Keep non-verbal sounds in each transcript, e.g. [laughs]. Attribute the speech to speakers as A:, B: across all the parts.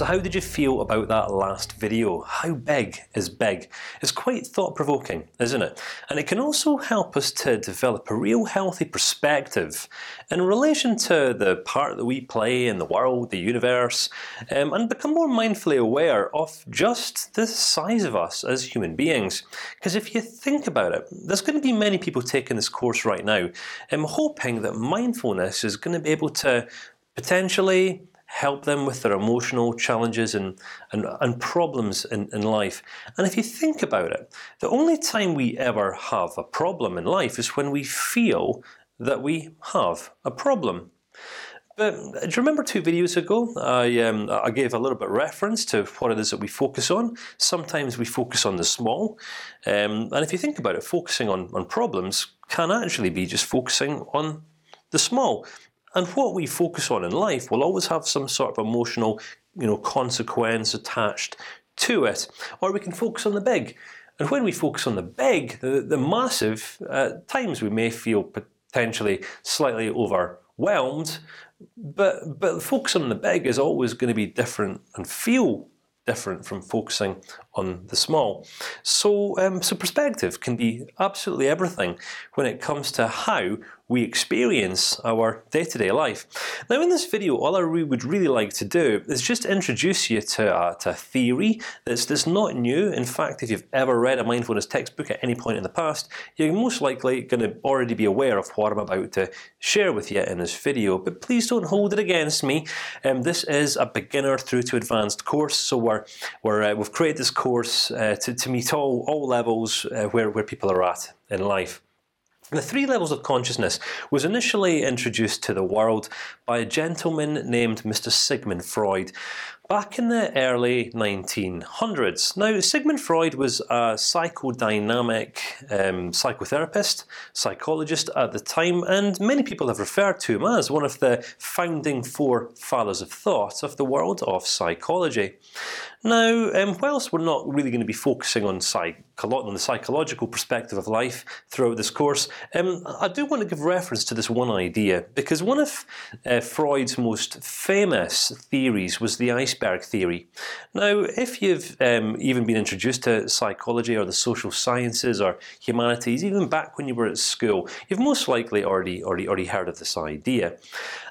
A: So how did you feel about that last video? How big is big? It's quite thought-provoking, isn't it? And it can also help us to develop a real healthy perspective in relation to the part that we play in the world, the universe, um, and become more mindfully aware of just the size of us as human beings. Because if you think about it, there's going to be many people taking this course right now, and hoping that mindfulness is going to be able to potentially help them with their emotional challenges and and, and problems in, in life. And if you think about it, the only time we ever have a problem in life is when we feel that we have a problem. But do you remember two videos ago? I um, I gave a little bit of reference to what it is that we focus on. Sometimes we focus on the small, um, and if you think about it, focusing on on problems can actually be just focusing on the small. And what we focus on in life will always have some sort of emotional, you know, consequence attached to it. Or we can focus on the big. And when we focus on the big, the, the massive, at times we may feel potentially slightly overwhelmed, but but focus on the big is always going to be different and feel different from focusing on the small. So, um, so perspective can be absolutely everything when it comes to how we experience our day-to-day -day life. Now, in this video, all I would really like to do is just introduce you to, to a theory that's that's not new. In fact, if you've ever read a mindfulness textbook at any point in the past, you're most likely going to already be aware of what I'm about to share with you in this video. But please don't hold it against me. Um, this is a beginner through to advanced course, so we're, we're uh, we've created this course uh, to to meet all all levels uh, where where people are at in life. The three levels of consciousness was initially introduced to the world by a gentleman named Mr. Sigmund Freud, back in the early 1900s. Now, Sigmund Freud was a psychodynamic um, psychotherapist, psychologist at the time, and many people have referred to him as one of the founding four fathers of thought of the world of psychology. Now, um, whilst we're not really going to be focusing on psych on the psychological perspective of life throughout this course, um, I do want to give reference to this one idea because one of uh, Freud's most famous theories was the iceberg theory. Now, if you've um, even been introduced to psychology or the social sciences or humanities, even back when you were at school, you've most likely already already already heard of this idea.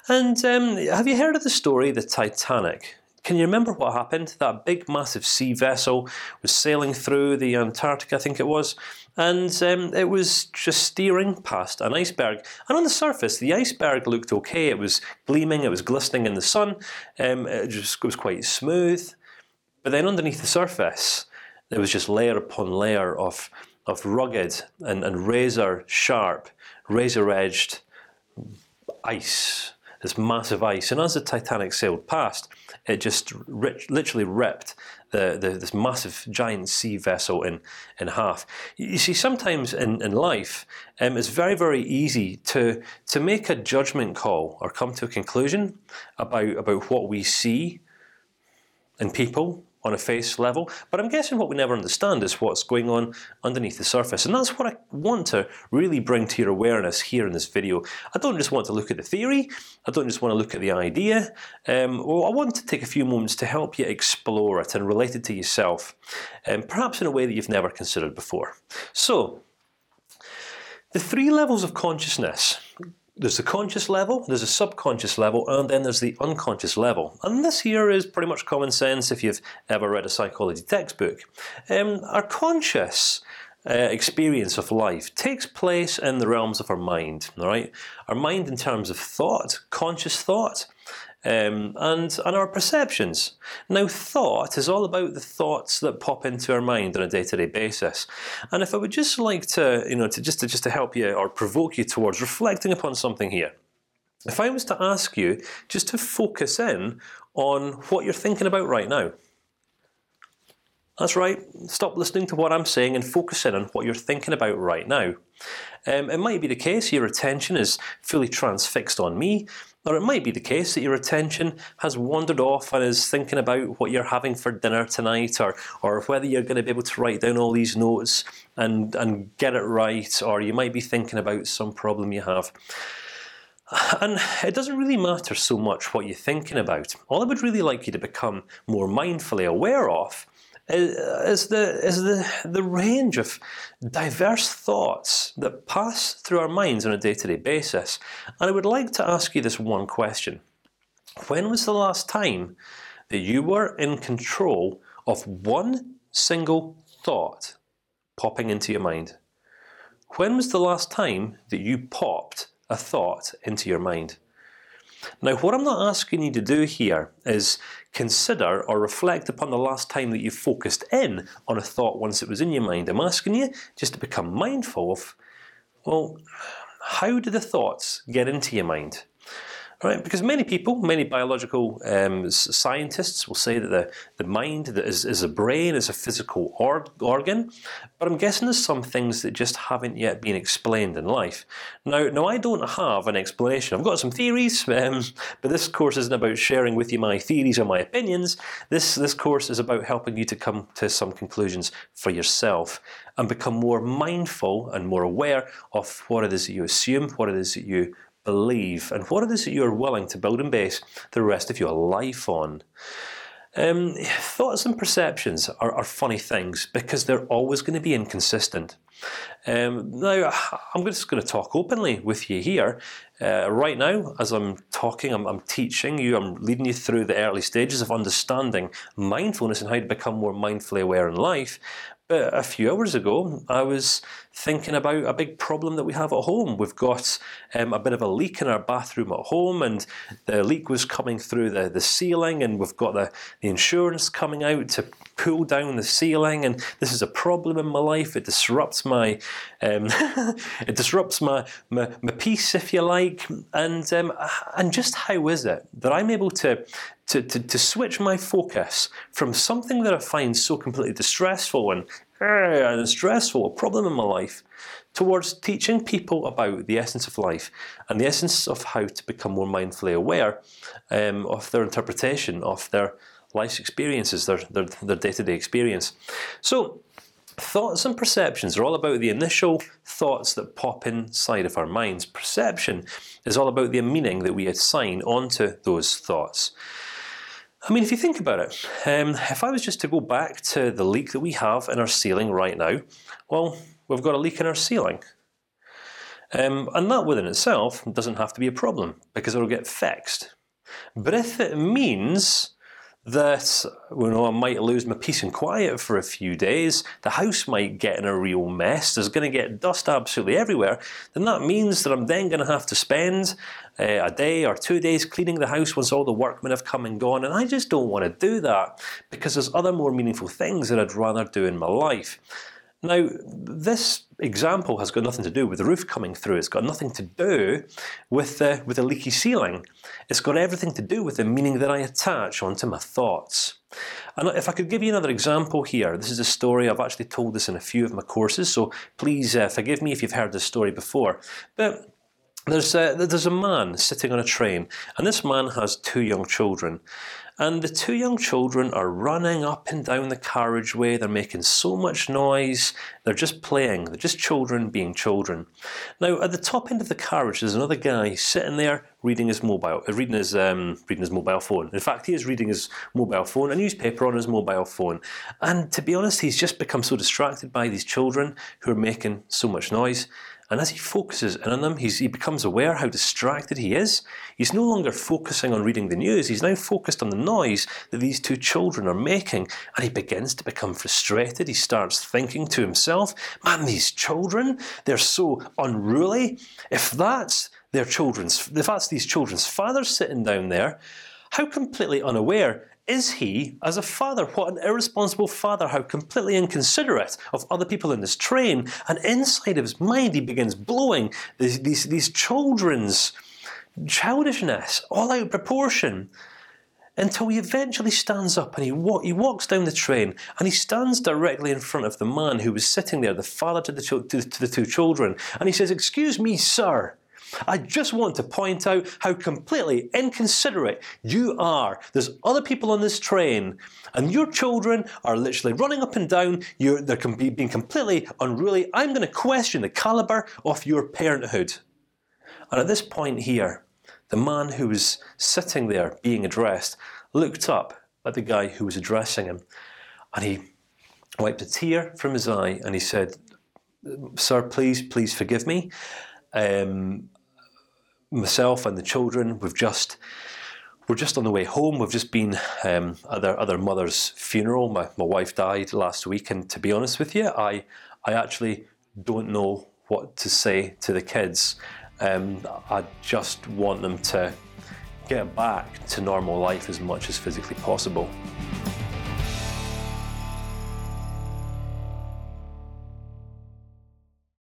A: And um, have you heard of the story, the Titanic? Can you remember what happened? That big, massive sea vessel was sailing through the Antarctic, I think it was, and um, it was just steering past an iceberg. And on the surface, the iceberg looked okay. It was gleaming, it was glistening in the sun. Um, it just was quite smooth. But then underneath the surface, there was just layer upon layer of of rugged and, and razor sharp, razor edged ice this massive ice, and as the Titanic sailed past, it just literally ripped the, the, this massive giant sea vessel in in half. You see, sometimes in in life, um, it's very very easy to to make a judgment call or come to a conclusion about about what we see in people on a face level. But I'm guessing what we never understand is what's going on underneath the surface, and that's what I want to really bring to your awareness here in this video. I don't just want to look at the theory. I don't just want to look at the idea. Um, well, I want to take a few moments to help you explore it and relate it to yourself, um, perhaps in a way that you've never considered before. So. The three levels of consciousness there's the conscious level, there's a subconscious level, and then there's the unconscious level. And this here is pretty much common sense if you've ever read a psychology textbook. Um, our conscious uh, experience of life takes place in the realms of our mind. All right, our mind in terms of thought, conscious thought um, and and our perceptions. Now, thought is all about the thoughts that pop into our mind on a day-to-day -day basis. And if I would just like to, you know, to just to just to help you or provoke you towards reflecting upon something here. If I was to ask you just to focus in on what you're thinking about right now. That's right. Stop listening to what I'm saying and focus in on what you're thinking about right now. Um, it might be the case your attention is fully transfixed on me, or it might be the case that your attention has wandered off and is thinking about what you're having for dinner tonight, or or whether you're going to be able to write down all these notes and and get it right, or you might be thinking about some problem you have. And it doesn't really matter so much what you're thinking about. All I would really like you to become more mindfully aware of is the is the the range of diverse thoughts that pass through our minds on a day-to-day -day basis. And I would like to ask you this one question: When was the last time that you were in control of one single thought popping into your mind? When was the last time that you popped a thought into your mind? Now, what I'm not asking you to do here is consider or reflect upon the last time that you focused in on a thought once it was in your mind. I'm asking you just to become mindful of, well, how do the thoughts get into your mind? Right, because many people, many biological um, scientists will say that the the mind is, is a brain, is a physical or organ, but I'm guessing there's some things that just haven't yet been explained in life. Now, now I don't have an explanation. I've got some theories, [laughs] um, but this course isn't about sharing with you my theories or my opinions. This this course is about helping you to come to some conclusions for yourself and become more mindful and more aware of what it is that you assume, what it is that you believe, and what it is that you are willing to build and base the rest of your life on. Um, thoughts and perceptions are, are, funny things because they're always going to be inconsistent. Um, now, I'm just going to talk openly with you here. Uh, right now, as I'm talking, I'm, I'm, teaching you, I'm leading you through the early stages of understanding mindfulness and how to become more mindfully aware in life. A few hours ago, I was thinking about a big problem that we have at home. We've got um, a bit of a leak in our bathroom at home, and the leak was coming through the the ceiling, and we've got the the insurance coming out to pull down the ceiling, and this is a problem in my life. It disrupts my um, [laughs] it disrupts my, my, my peace, if you like, and um, and just how is it that I'm able to to, to, to switch my focus from something that I find so completely distressful and, uh, and stressful, a problem in my life, towards teaching people about the essence of life and the essence of how to become more mindfully aware um, of their interpretation of their life's experiences, their their, their day-to-day -day experience. So. Thoughts and perceptions are all about the initial thoughts that pop inside of our minds. Perception is all about the meaning that we assign onto those thoughts. I mean, if you think about it, um, if I was just to go back to the leak that we have in our ceiling right now, well, we've got a leak in our ceiling, um, and that within itself doesn't have to be a problem because it'll get fixed. But if it means that you know I might lose my peace and quiet for a few days. The house might get in a real mess. There's going to get dust absolutely everywhere. Then that means that I'm then going to have to spend uh, a day or two days cleaning the house once all the workmen have come and gone. And I just don't want to do that because there's other more meaningful things that I'd rather do in my life. Now, this example has got nothing to do with the roof coming through. It's got nothing to do with the with a leaky ceiling. It's got everything to do with the meaning that I attach onto my thoughts. And if I could give you another example here, this is a story I've actually told this in a few of my courses. So please uh, forgive me if you've heard this story before. But there's a, there's a man sitting on a train, and this man has two young children, and the two young children are running up and down the carriageway. They're making so much noise. They're just playing. They're just children being children. Now, at the top end of the carriage, there's another guy sitting there reading his mobile, uh, reading his um, reading his mobile phone. In fact, he is reading his mobile phone, a newspaper on his mobile phone. And to be honest, he's just become so distracted by these children who are making so much noise and as he focuses in on them, he becomes aware how distracted he is. He's no longer focusing on reading the news. He's now focused on the noise that these two children are making, and he begins to become frustrated. He starts thinking to himself, "Man, these children—they're so unruly. If that's their children's, if that's these children's father sitting down there, how completely unaware is he as a father? What an irresponsible father! How completely inconsiderate of other people in this train. And inside of his mind, he begins blowing these these, these children's childishness all out of proportion until he eventually stands up and he wa he walks down the train and he stands directly in front of the man who was sitting there, the father to the to, to the two children, and he says, "Excuse me, sir." I just want to point out how completely inconsiderate you are. There's other people on this train, and your children are literally running up and down. You're, they're being completely unruly. I'm going to question the caliber of your parenthood. And at this point here, the man who was sitting there being addressed looked up at the guy who was addressing him, and he wiped a tear from his eye, and he said, "Sir, please, please forgive me. Um, myself and the children, we've just." We're just on the way home. We've just been um, at their other mother's funeral. My my wife died last week, and to be honest with you, I I actually don't know what to say to the kids. Um, I just want them to get back to normal life as much as physically possible.